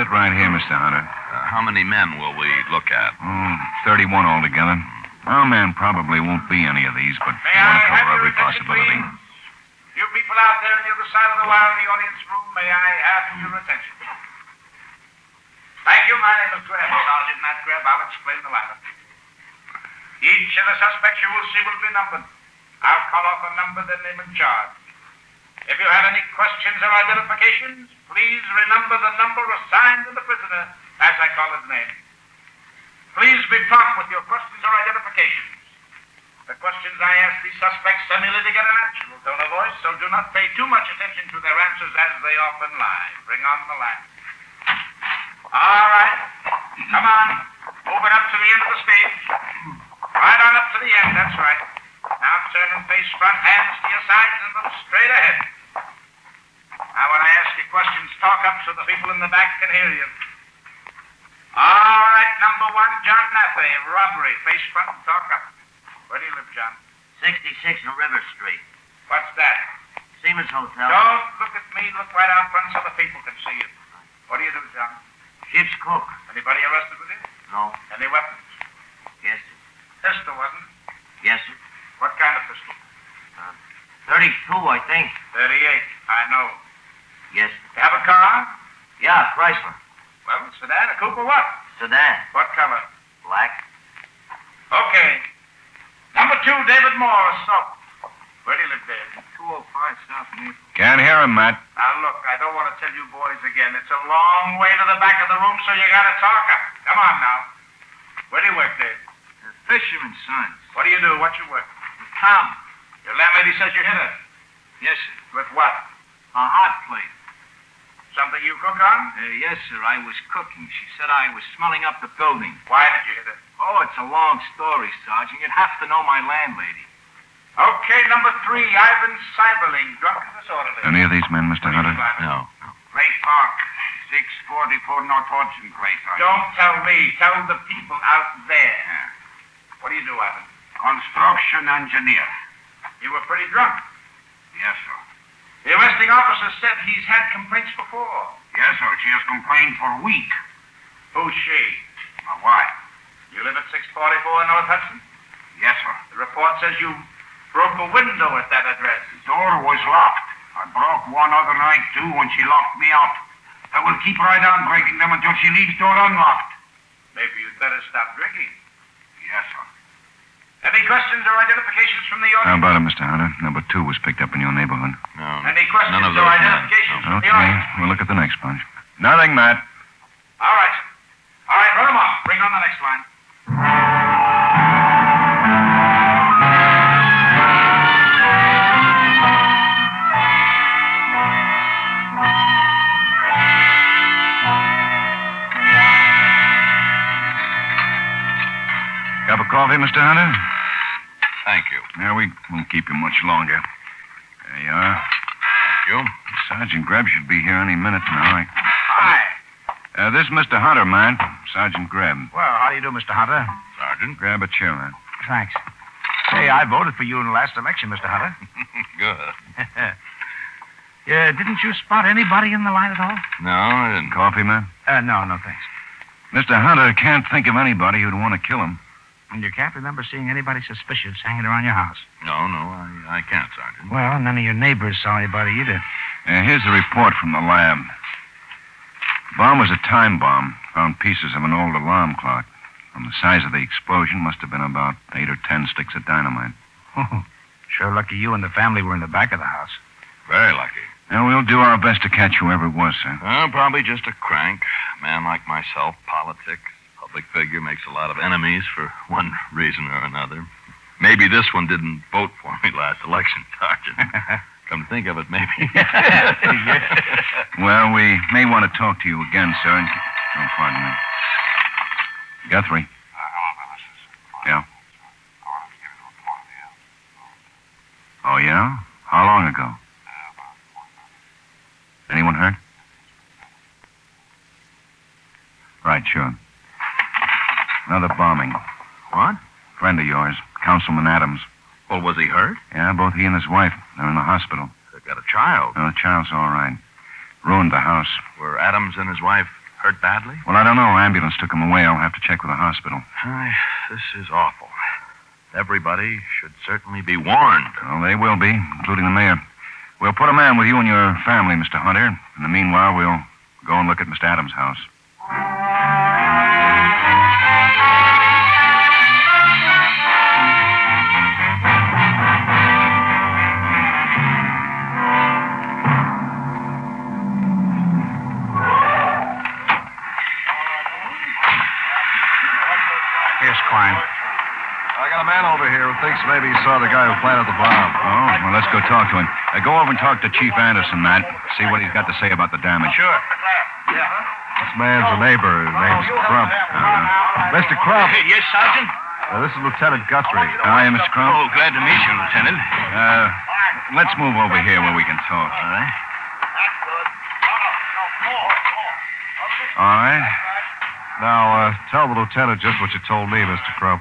Sit right here, Mr. Hunter. Uh, how many men will we look at? Oh, 31 altogether. Our man probably won't be any of these, but May we want I to have cover your every attention, possibility. please? You people out there on the other side of the wire in the audience room, may I have your attention? Thank you. My name is Greb, Sergeant Matt Greb. I'll explain the matter. Each of the suspects you will see will be numbered. I'll call off a number, then name and charge. If you have any questions or identifications, please remember the number assigned to the prisoner as I call his name. Please be prompt with your questions or identifications. The questions I ask these suspects are merely to get a natural tone of voice, so do not pay too much attention to their answers as they often lie. Bring on the lamp. All right. Come on. It up to the end of the stage. Right on up to the end, that's right. Now turn and face front, hands to your sides, and look straight ahead. Now, when I ask you questions, talk up so the people in the back can hear you. All right, number one, John Nathey, robbery. Face front and talk up. Where do you live, John? 66 on River Street. What's that? Siemens Hotel. Don't look at me. Look right out front so the people can see you. What do you do, John? Ship's cook. Anybody arrested with you? No. Any weapons? Yes, sir. Pistol, wasn't it? Yes, sir. What kind of pistol? Uh, 32, I think. 38. I know. Yes. Have a car? Yeah, Chrysler. Well, sedan, a coupe, or what? Sedan. What color? Black. Okay. Number two, David Moore, soap. Where do you live, Dave? 205 South Maple. Can't hear him, Matt. Now, look, I don't want to tell you boys again. It's a long way to the back of the room, so you gotta talk up. Come on now. Where do you work, Dave? Fisherman's Sons. What do you do? What's your work? Tom. Your landlady says you hit her. Yes, sir. With what? A hot plate. Something you cook on? Uh, yes, sir. I was cooking. She said I was smelling up the building. Why did you hit her? Oh, it's a long story, Sergeant. You'd have to know my landlady. Okay, number three, Ivan Cyberling, drunk and disorderly. Any of these men, Mr. What do you Hunter? do, Ivan? No. Great Park. 644 North Hudson Place. Don't tell me. Tell the people out there. What do you do, Ivan? Construction engineer. You were pretty drunk. Yes, sir. The arresting officer said he's had complaints before. Yes, sir. She has complained for a week. Who's she? My wife. You live at 644 North Hudson? Yes, sir. The report says you broke a window at that address. The door was locked. I broke one other night, too, when she locked me out. I will keep right on breaking them until she leaves door unlocked. Maybe you'd better stop drinking. Yes, sir. Any questions or identifications from the audience? How about it, Mr. Hunter? Number two was picked up in your neighborhood. No. Any questions None of or those men. identifications from the Okay, audience? we'll look at the next bunch. Nothing, Matt. All right. All right, run them off. Bring on the next line. Cup of coffee, Mr. Hunter? Thank you. Yeah, we won't keep you much longer. There you are. Thank you. Sergeant Greb should be here any minute now. Hi. Uh, this is Mr. Hunter, man. Sergeant Greb. Well, how do you do, Mr. Hunter? Sergeant. Grab a chair, man. Thanks. Hey, I voted for you in the last election, Mr. Hunter. Good. yeah, didn't you spot anybody in the line at all? No, I didn't. Coffee, man? Uh, no, no, thanks. Mr. Hunter can't think of anybody who'd want to kill him. And you can't remember seeing anybody suspicious hanging around your house? No, no, I, I can't, Sergeant. Well, none of your neighbors saw anybody either. Uh, here's the report from the lab. Bomb was a time bomb. Found pieces of an old alarm clock. From the size of the explosion, must have been about eight or ten sticks of dynamite. Oh, sure lucky you and the family were in the back of the house. Very lucky. And we'll do our best to catch whoever it was, sir. Uh, probably just a crank. A man like myself, politics, Public figure makes a lot of enemies for one reason or another. Maybe this one didn't vote for me last election, Sergeant. Come to think of it, maybe. Well, we may want to talk to you again, sir. and- Oh, pardon me. Guthrie. Yeah? Oh, yeah? How long ago? Anyone hurt? Right, sure. Another bombing. What? Friend of yours, Councilman Adams. Well, was he hurt? Yeah, both he and his wife. They're in the hospital. They've got a child. No, the child's all right. Ruined the house. Were Adams and his wife hurt badly? Well, I don't know. Ambulance took him away. I'll have to check with the hospital. Ay, this is awful. Everybody should certainly be warned. Well, they will be, including the mayor. We'll put a man with you and your family, Mr. Hunter. In the meanwhile, we'll go and look at Mr. Adams' house. Here's Klein. I got a man over here who thinks maybe he saw the guy who planted the bomb. Oh, well, let's go talk to him. Uh, go over and talk to Chief Anderson, Matt. See what he's got to say about the damage. Sure. This man's a neighbor. His name's Crump. Uh-huh. Mr. Crump, Yes, Sergeant? uh, this is Lieutenant Guthrie. Hi, Mr. Crump. Oh, glad to meet you, Lieutenant. Uh, let's move over here where we can talk. All right. All right. Now, uh, tell the lieutenant just what you told me, Mr. Crump.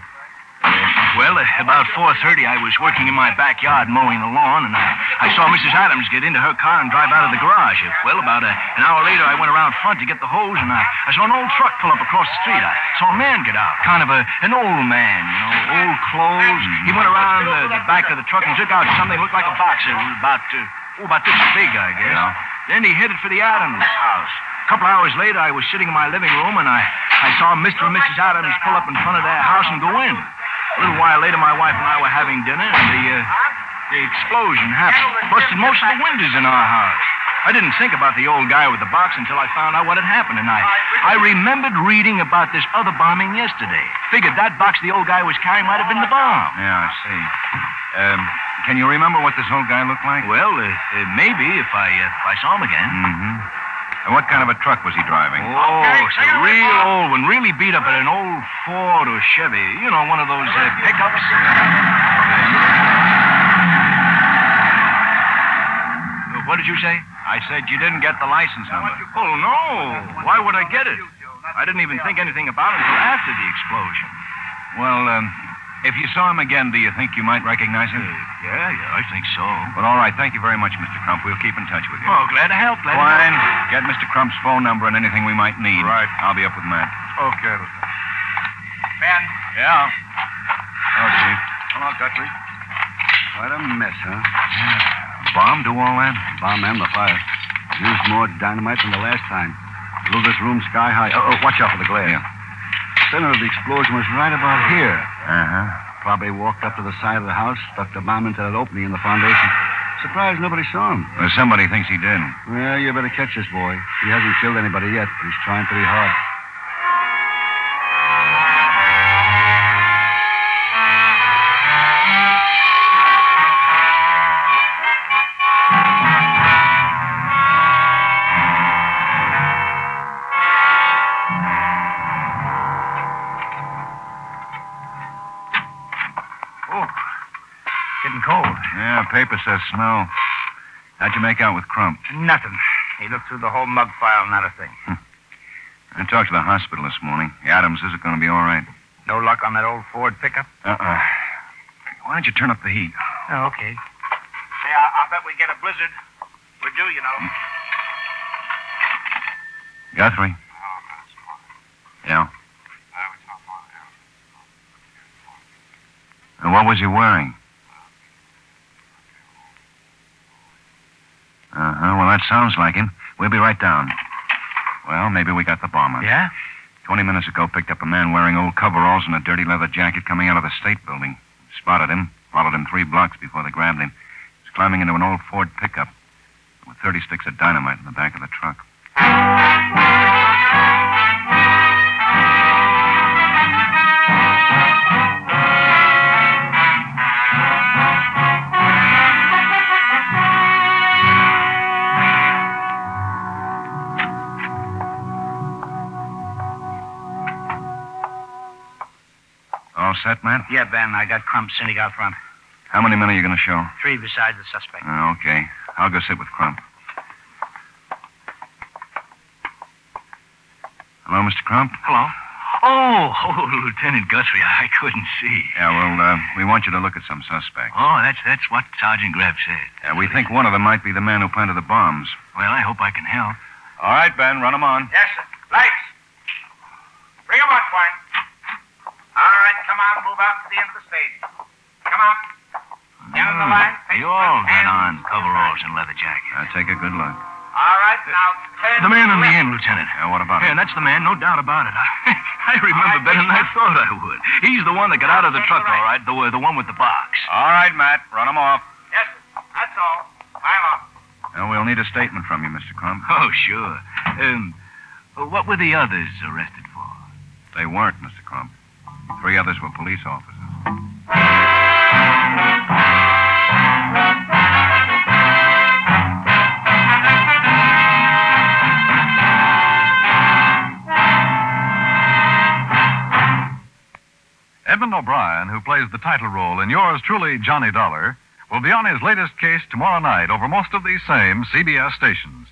Well, uh, about 4.30, I was working in my backyard mowing the lawn, and I, I saw Mrs. Adams get into her car and drive out of the garage. Well, about uh, an hour later, I went around front to get the hose, and I, I saw an old truck pull up across the street. I saw a man get out, kind of a, an old man, you know, old clothes. He went around the, the back of the truck and took out something that looked like a box. It was about, uh, oh, about this big, I guess. Yeah. Then he headed for the Adams house. A couple hours later, I was sitting in my living room, and I, I saw Mr. and Mrs. Adams pull up in front of their house and go in. A little while later, my wife and I were having dinner, and the, uh, the explosion happened. Busted most of the windows in our house. I didn't think about the old guy with the box until I found out what had happened, tonight. I, I remembered reading about this other bombing yesterday. Figured that box the old guy was carrying might have been the bomb. Yeah, I see. Um, can you remember what this old guy looked like? Well, uh, uh, maybe if I uh, if I saw him again. Mm-hmm. And what kind of a truck was he driving? Oh, it's a real old one, really beat up at an old Ford or Chevy. You know, one of those uh, pickups. Uh, What did you say? I said you didn't get the license number. Oh, no. Why would I get it? I didn't even think anything about it until after the explosion. Well, um, if you saw him again, do you think you might recognize him? Uh, yeah, yeah, I think so. Well, all right. Thank you very much, Mr. Crump. We'll keep in touch with you. Oh, glad to help. Glad Fine. to help. Get Mr. Crump's phone number and anything we might need. Right. I'll be up with Matt. Okay. Ben. Yeah. Oh, Chief. Hello, Guthrie. Quite a mess, huh? Yeah. Bomb do all that? Bomb and the fire. Used more dynamite than the last time. Blew this room sky high. Oh, oh, watch out for the glare. Yeah. The center of the explosion was right about here. Uh-huh. Probably walked up to the side of the house, stuck the bomb into that opening in the foundation. Surprised nobody saw him. Well, somebody thinks he did. Well, you better catch this boy. He hasn't killed anybody yet, but he's trying pretty hard. Paper says snow. How'd you make out with Crump? Nothing. He looked through the whole mug file, not a thing. Hmm. I talked to the hospital this morning. Adams is it going to be all right. No luck on that old Ford pickup? Uh-uh. Why don't you turn up the heat? Oh, okay. Say, I, I bet we get a blizzard. We're due, you know. Hmm. Guthrie? Yeah? And what was he wearing? Uh-huh. Well, that sounds like him. We'll be right down. Well, maybe we got the bomber. Yeah? Twenty minutes ago, picked up a man wearing old coveralls and a dirty leather jacket coming out of the state building. Spotted him, followed him three blocks before they grabbed him. He's climbing into an old Ford pickup with 30 sticks of dynamite in the back of the truck. Set, Matt? Yeah, Ben, I got Crump sitting out front. How many men are you going to show? Three besides the suspect. Uh, okay. I'll go sit with Crump. Hello, Mr. Crump? Hello. Oh, oh, Lieutenant Guthrie, I couldn't see. Yeah, well, uh, we want you to look at some suspects. Oh, that's that's what Sergeant Greb said. Yeah, we think one of them might be the man who planted the bombs. Well, I hope I can help. All right, Ben, run them on. Yes, sir. Lights. Bring 'em on, Twine. All right, come on, move out to the end of the stage. Come on. Down the line. face You all left, got on coveralls and leather jackets. Uh, take a good look. All right, now turn. The man to on the left. end, Lieutenant. Yeah, what about Yeah, him? that's the man, no doubt about it. I, I remember right, better than I thought I would. He's the one that got out of the truck, all right. The, the one with the box. All right, Matt, run him off. Yes. That's all. Climb up. Well, we'll need a statement from you, Mr. Crump. Oh, sure. Um, what were the others arrested for? They weren't, Mr. Crump. Three others were police officers. Edmond O'Brien, who plays the title role in yours truly, Johnny Dollar, will be on his latest case tomorrow night over most of these same CBS stations.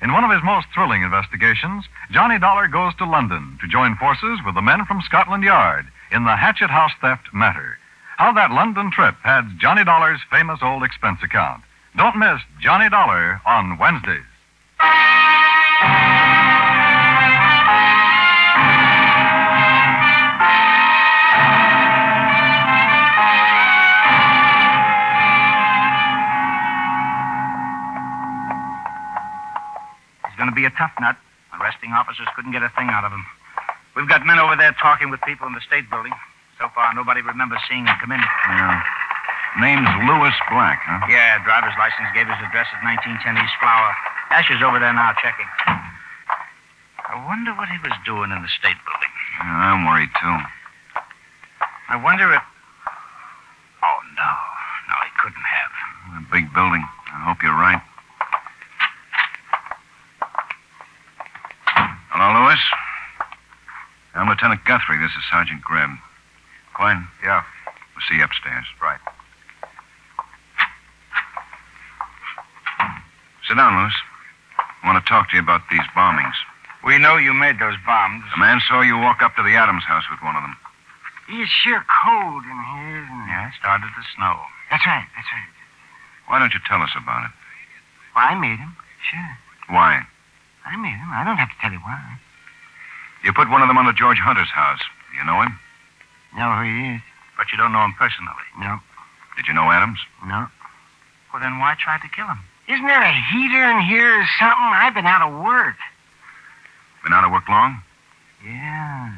In one of his most thrilling investigations, Johnny Dollar goes to London to join forces with the men from Scotland Yard in the Hatchet House theft matter. How that London trip had Johnny Dollar's famous old expense account. Don't miss Johnny Dollar on Wednesdays. He's going to be a tough nut. Arresting officers couldn't get a thing out of him. We've got men over there talking with people in the state building. So far, nobody remembers seeing him come in. Yeah. Name's Lewis Black, huh? Yeah, driver's license gave his address at 1910 East Flower. Asher's over there now checking. I wonder what he was doing in the state building. Yeah, I'm worried, too. I wonder if. Oh, no. No, he couldn't have. A big building. I hope you're right. Hello, Lewis. I'm Lieutenant Guthrie. This is Sergeant Greb. Quinn? Yeah. We'll see you upstairs. Right. Sit down, Lewis. I want to talk to you about these bombings. We know you made those bombs. The man saw you walk up to the Adams house with one of them. It's sure cold in here, isn't it? Yeah, it started to snow. That's right, that's right. Why don't you tell us about it? Well, I made him. Sure. Why? I made him. I don't have to tell you why. You put one of them under George Hunter's house. Do you know him? Know who he is? But you don't know him personally. No. Did you know Adams? No. Well, then why try to kill him? Isn't there a heater in here or something? I've been out of work. Been out of work long? Yeah.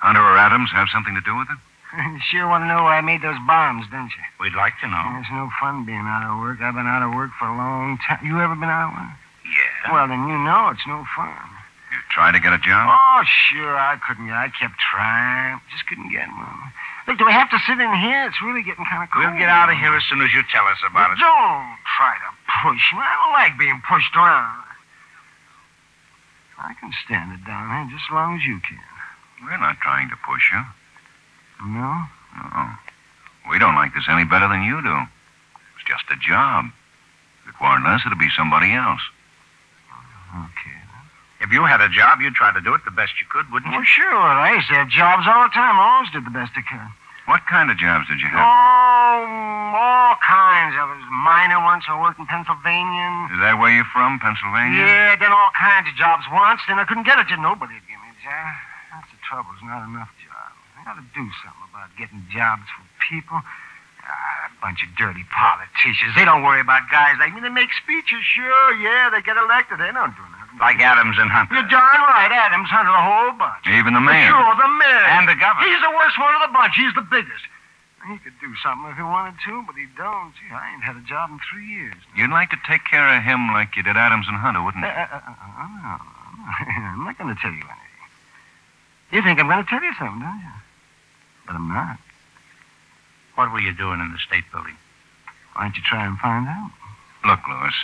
Hunter or Adams have something to do with it? you sure want to know why I made those bombs, don't you? We'd like to know. It's no fun being out of work. I've been out of work for a long time. You ever been out of work? Yeah. Well, then you know it's no fun. Try to get a job? Oh, sure, I couldn't. I kept trying. Just couldn't get one. Look, do we have to sit in here? It's really getting kind of cold. We'll get out of here as soon as you tell us about it. Don't try to push me. I don't like being pushed around. I can stand it down here just as long as you can. We're not trying to push you. No? No. We don't like this any better than you do. It's just a job. If it weren't us, it'd be somebody else. Okay. If you had a job, you'd try to do it the best you could, wouldn't Well, you? sure. I used to have jobs all the time. I always did the best I could. What kind of jobs did you have? Oh, all kinds. I was a miner once. I worked in Pennsylvania. Is that where you're from, Pennsylvania? Yeah, I done all kinds of jobs once. Then I couldn't get a job. Nobody would give me a job. That's the trouble. There's not enough jobs. I got to do something about getting jobs for people. Ah, a bunch of dirty politicians. They don't worry about guys like me. They make speeches, sure, yeah. They get elected. They don't do nothing. Like Adams and Hunter. You're darn right. Adams Hunter, a whole bunch. Even the mayor. Sure, the mayor. And the governor. He's the worst one of the bunch. He's the biggest. He could do something if he wanted to, but he don't. Gee, I ain't had a job in three years. You'd like to take care of him like you did Adams and Hunter, wouldn't Uh, you? uh, uh, uh, no, I'm not going to tell you anything. You think I'm going to tell you something, don't you? But I'm not. What were you doing in the state building? Why don't you try and find out? Look, Lewis,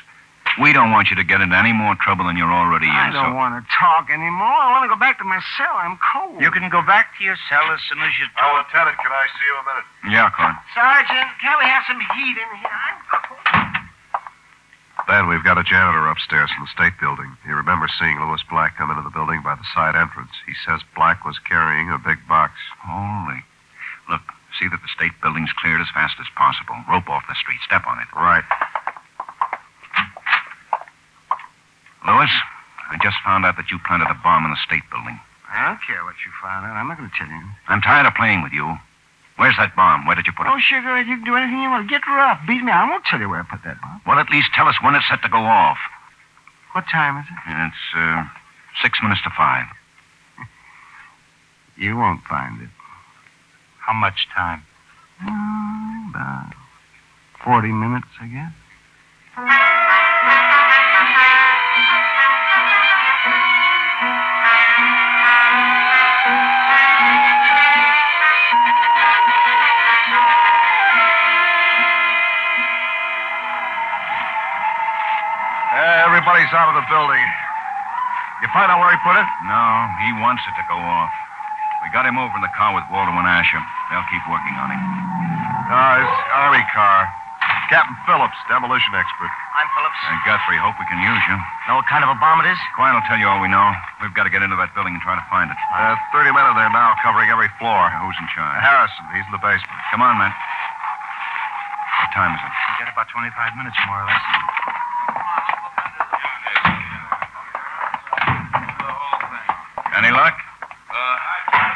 We don't want you to get into any more trouble than you're already in. I don't so... want to talk anymore. I want to go back to my cell. I'm cold. You can go back to your cell as soon as you Oh, Lieutenant, can I see you a minute? Yeah, Clark. Sergeant, can we have some heat in here? I'm cold. Ben, we've got a janitor upstairs in the state building. He remembers seeing Louis Black come into the building by the side entrance. He says Black was carrying a big box. Holy. Look, see that the state building's cleared as fast as possible. Rope off the street. Step on it. Right. Louis, I just found out that you planted a bomb in the state building. I don't care what you found out. I'm not going to tell you. I'm tired of playing with you. Where's that bomb? Where did you put it? Oh, sugar, you can do anything you want. Get rough. Beat me. I won't tell you where I put that bomb. Well, at least tell us when it's set to go off. What time is it? It's, uh, six minutes to five. You won't find it. How much time? Mm, about 40 minutes, I guess. Everybody's out of the building. You find out where he put it? No, he wants it to go off. We got him over in the car with Waldo and Asher. They'll keep working on him. Uh, his army car. Captain Phillips, demolition expert. I'm Phillips. And Guthrie, hope we can use you. Know what kind of a bomb it is? Quiet will tell you all we know. We've got to get into that building and try to find it. Uh, 30 men in there now, covering every floor. Who's in charge? Harrison, he's in the basement. Come on, man. What time is it? We got about 25 minutes, more or less. Any luck? Uh,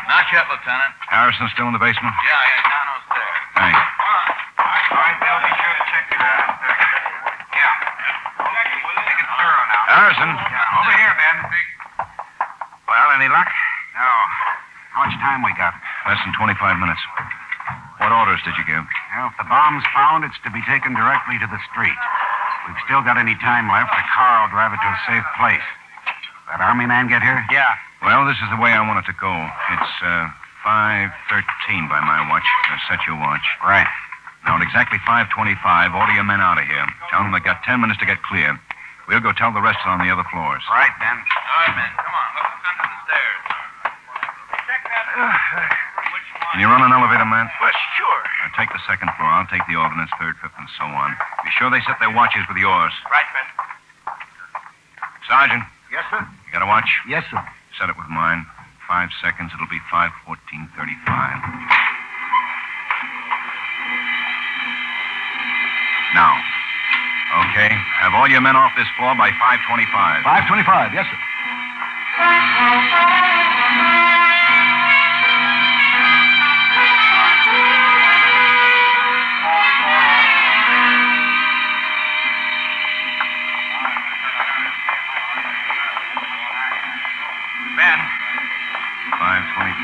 not yet, Lieutenant. Harrison still in the basement? Yeah, yeah, Nano's there. Thanks. All right, Bill, be sure to check it out. Yeah. Take it thorough now. Harrison. Yeah, over here, Ben. Well, any luck? No. How much time we got? Less than 25 minutes. What orders did you give? Well, if the bomb's found, it's to be taken directly to the street. We've still got any time left. The car will drive it to a safe place. That army man get here? Yeah. Well, this is the way I want it to go. It's uh, 5.13 by my watch. Now set your watch. Right. Now, at exactly 5.25, order your men out of here. Tell them they've got 10 minutes to get clear. We'll go tell the rest on the other floors. Right, Ben. All right, men, come on. Let's look under the stairs. Check that. Can you run an elevator, man? Well, sure. Now, take the second floor. I'll take the ordnance, third, fifth, and so on. Be sure they set their watches with yours. Right, Ben. Sergeant, Yes, sir? you got a watch? Yes, sir. Set it with mine. Five seconds. It'll be 5.14.35. Now. Okay. Have all your men off this floor by 5.25. 525. Yes, sir.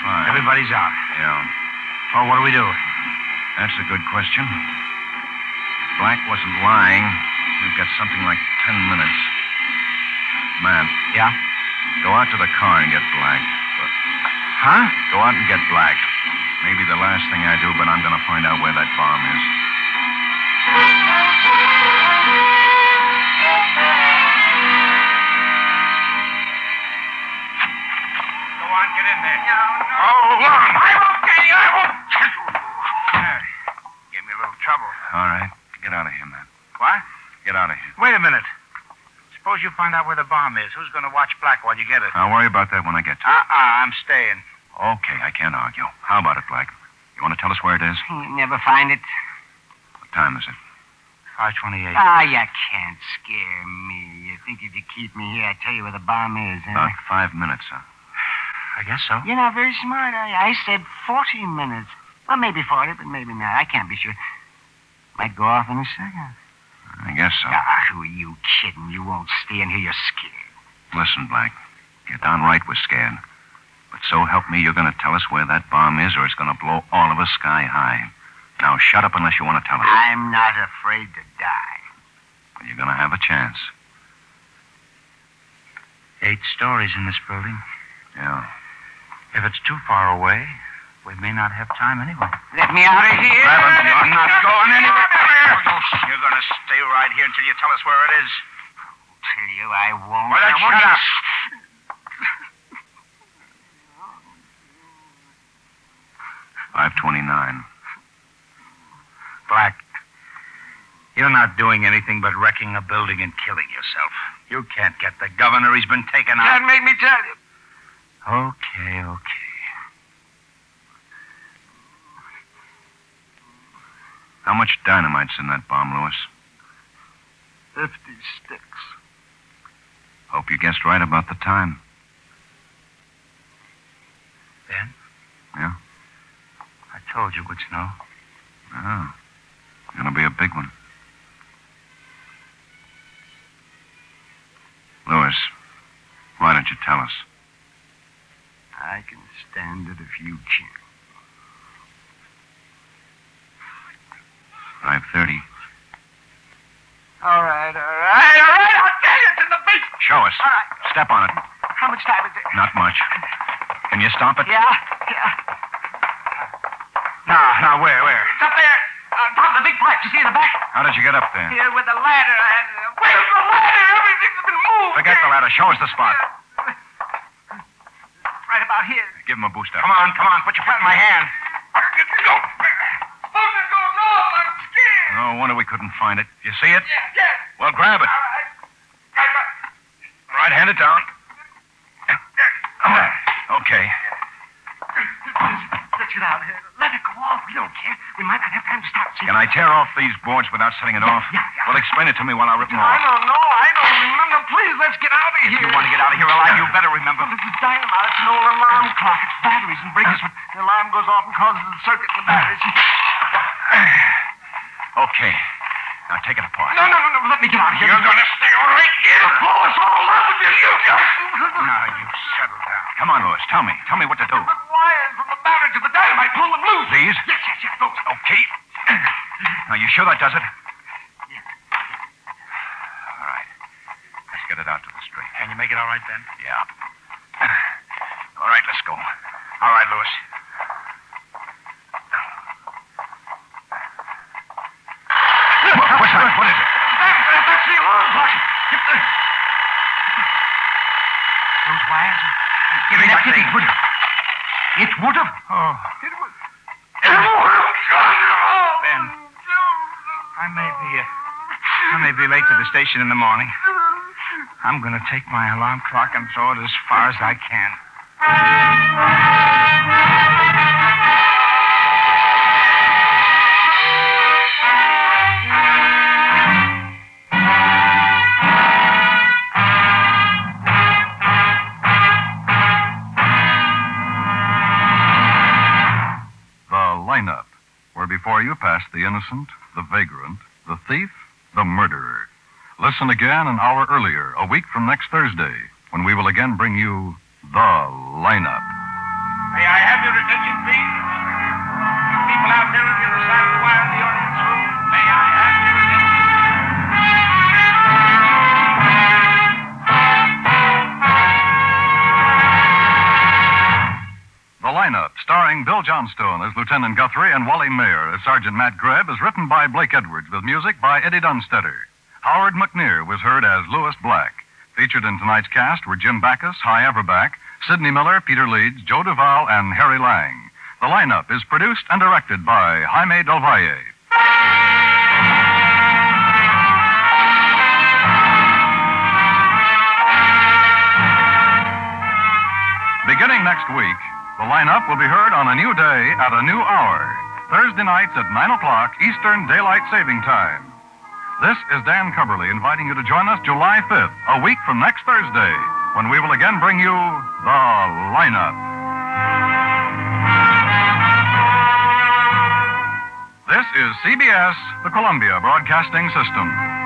5.25. everybody's out. Yeah. Well, what do we do? That's a good question. Black wasn't lying. We've got something like 10 minutes. Man, Yeah? go out to the car and get Black. Huh? Go out and get Black. Maybe the last thing I do, but I'm going to find out where that bomb is. No. Hold. I won't get you. I won't. Give me a little trouble. All right. Get out of here, man. What? Get out of here. Wait a minute. Suppose you find out where the bomb is. Who's going to watch Black while you get it? I'll worry about that when I get to it. Uh-uh, I'm staying. Okay, I can't argue. How about it, Black? You want to tell us where it is? You never find it. What time is it? 528. Ah, you can't scare me. You think if you keep me here, I'd tell you where the bomb is, huh? About five minutes, huh? I guess so. You're not very smart, are you? I said 40 minutes. Well, maybe 40, but maybe not. I can't be sure. Might go off in a second. I guess so. Ah, who are you kidding? You won't stay in here. You're scared. Listen, Black. You're downright we're scared. But so help me, you're going to tell us where that bomb is, or it's going to blow all of us sky high. Now, shut up unless you want to tell us. I'm not afraid to die. Well, you're going to have a chance. Eight stories in this building. Yeah. If it's too far away, we may not have time anyway. Let me out of here. You're not going anywhere. You're going to stay right here until you tell us where it is. kill you. I won't. Well, then I won't. shut up. Five twenty-nine. Black, you're not doing anything but wrecking a building and killing yourself. You can't get the governor. He's been taken out. Can't make me tell you. Okay, okay. How much dynamite's in that bomb, Lewis? Fifty sticks. Hope you guessed right about the time. Ben? Yeah? I told you it would snow. Oh. Ah, gonna be a big one. Lewis, why don't you tell us? I can stand it if you. Five thirty. All right, all right, all right. I'll you. It's in the beach. Show us. All right. Step on it. How much time is it? Not much. Can you stop it? Yeah, yeah. Now, now, where, where? It's up there. On top of the big pipe. You see in the back? How did you get up there? Here with the ladder. And uh, where's the ladder? Everything's been moved. Forget the ladder. Show us the spot. Right about here. Give him a boost up. Come on, come on. Put your foot in my hand. Suppose it goes off. I'm scared. No wonder we couldn't find it. You see it? Yeah, yeah. Well, grab it. All right. Hand it down. Okay. Let's get out of here. Let it go off. We don't care. We might not have time to stop. Can I tear off these boards without setting it off? yeah, yeah. Well, explain it to me while I rip them off. I don't remember. Let's get out of here. You want to get out of here alive? You better remember. Well, this is dynamite. It's an old alarm clock. It's batteries and breakers. When the alarm goes off and causes a circuit in the batteries. Okay. Now take it apart. No, no, no, no. Let me get out of here. You're gonna stay right here. Blow us all up with your you. Now, you settle down. Come on, Lewis. Tell me. Tell me what to do. The wires from the battery to the dynamite. Pull them loose. These? Yes, yes, yes. Those. Okay. Now, you sure that does it? All right. Let's get it out to the street. Can you make it all right, Ben? Yeah. All right, let's go. All right, Lewis. What's that? What is it? That, that, that's the alarm clock. Get the... Those wires? Give me that thing. It would have. It would have. Oh. It would. It would have. Ben. I may be, uh, I may be late to the station in the morning. I'm going to take my alarm clock and throw it as far as I can. The lineup, where before you pass the innocent, the vagrant, the thief, the murderer. Listen again an hour earlier, a week from next Thursday, when we will again bring you the lineup. May I have your attention, please? You people out there on the other side of the wire in the audience room, may I have your attention? The lineup, starring Bill Johnstone as Lieutenant Guthrie and Wally Maher as Sergeant Matt Greb, is written by Blake Edwards with music by Eddie Dunstedter. Howard McNear was heard as Lewis Black. Featured in tonight's cast were Jim Backus, Hy Averback, Sidney Miller, Peter Leeds, Joe Duval, and Harry Lang. The lineup is produced and directed by Jaime Del Valle. Beginning next week, the lineup will be heard on a new day at a new hour. Thursday nights at 9 o'clock Eastern Daylight Saving Time. This is Dan Cubberly inviting you to join us July 5th, a week from next Thursday, when we will again bring you the lineup. This is CBS, the Columbia Broadcasting System.